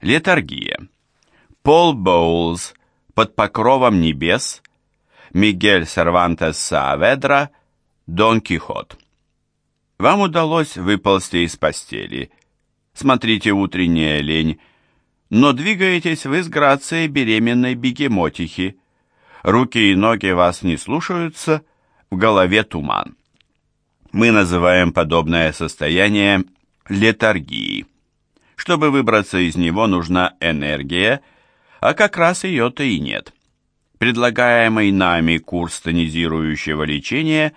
Летаргия. Пол Боулз «Под покровом небес», Мигель Сервантес Сааведра, Дон Кихот. Вам удалось выползти из постели. Смотрите утренняя лень, но двигаетесь вы с грацией беременной бегемотихи. Руки и ноги вас не слушаются, в голове туман. Мы называем подобное состояние летаргией. Чтобы выбраться из него, нужна энергия, а как раз ее-то и нет. Предлагаемый нами курс тонизирующего лечения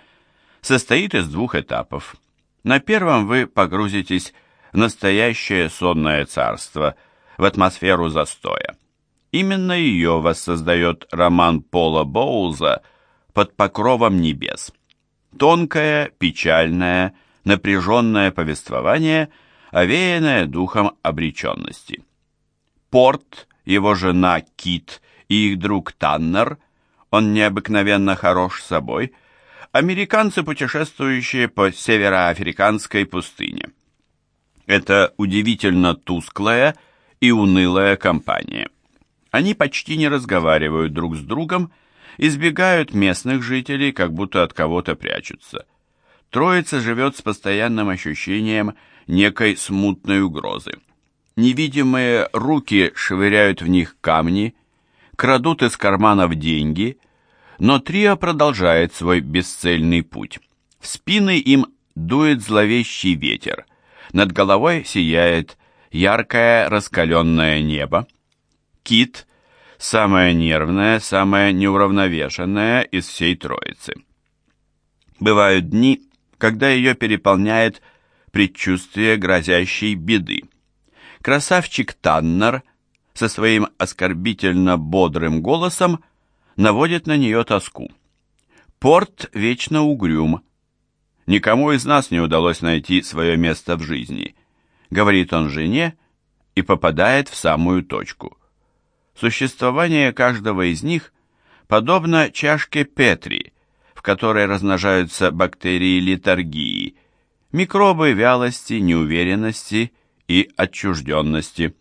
состоит из двух этапов. На первом вы погрузитесь в настоящее сонное царство, в атмосферу застоя. Именно ее воссоздает роман Пола Боулза «Под покровом небес». Тонкое, печальное, напряженное повествование, овеянное духом обреченности. Порт, его жена Кит и их друг Таннер, он необыкновенно хорош собой, американцы, путешествующие по североафриканской пустыне. Это удивительно тусклая и унылая компания. Они почти не разговаривают друг с другом, избегают местных жителей, как будто от кого-то прячутся. Троица живет с постоянным ощущением некой смутной угрозы. Невидимые руки швыряют в них камни, крадут из карманов деньги, но трио продолжает свой бесцельный путь. В спины им дует зловещий ветер, над головой сияет яркое раскаленное небо. Кит – самая нервная, самая неуравновешенная из всей троицы. Бывают дни, когда ее переполняет предчувствие грозящей беды. Красавчик Таннер со своим оскорбительно бодрым голосом наводит на нее тоску. Порт вечно угрюм. Никому из нас не удалось найти свое место в жизни, говорит он жене и попадает в самую точку. Существование каждого из них подобно чашке Петри, в которой размножаются бактерии литаргии, микробы вялости, неуверенности и отчужденности.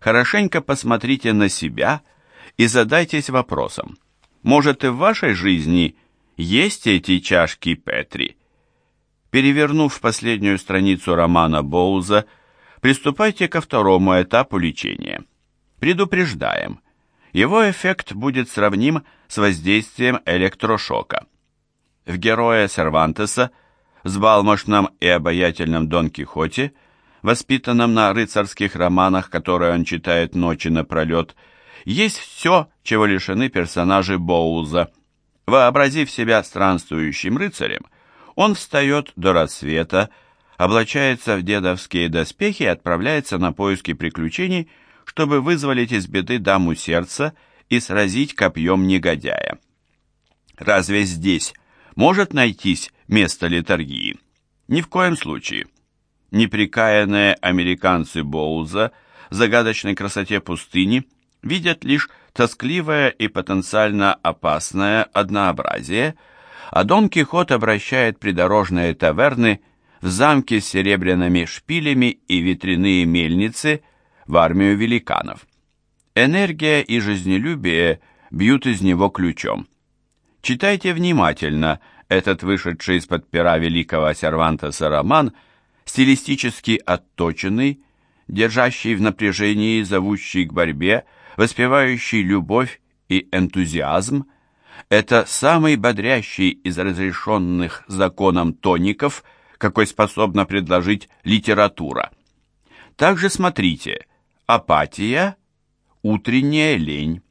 Хорошенько посмотрите на себя и задайтесь вопросом, может и в вашей жизни есть эти чашки Петри? Перевернув последнюю страницу романа Боуза, приступайте ко второму этапу лечения. Предупреждаем, его эффект будет сравним с воздействием электрошока. В герое Сервантеса взбалмошном и обаятельном Дон Кихоте, воспитанном на рыцарских романах, которые он читает ночи напролет, есть все, чего лишены персонажи Боуза. Вообразив себя странствующим рыцарем, он встает до рассвета, облачается в дедовские доспехи и отправляется на поиски приключений, чтобы вызволить из беды даму сердца и сразить копьем негодяя. Разве здесь может найтись место литургии? Ни в коем случае. Неприкаянные американцы Боуза в загадочной красоте пустыни видят лишь тоскливое и потенциально опасное однообразие, а Дон Кихот обращает придорожные таверны в замки с серебряными шпилями и ветряные мельницы в армию великанов. Энергия и жизнелюбие бьют из него ключом. Читайте внимательно этот вышедший из-под пера великого Сервантеса роман, стилистически отточенный, держащий в напряжении, зовущий к борьбе, воспевающий любовь и энтузиазм. Это самый бодрящий из разрешенных законом тоников, какой способна предложить литература. Также смотрите «Апатия», «Утренняя лень»,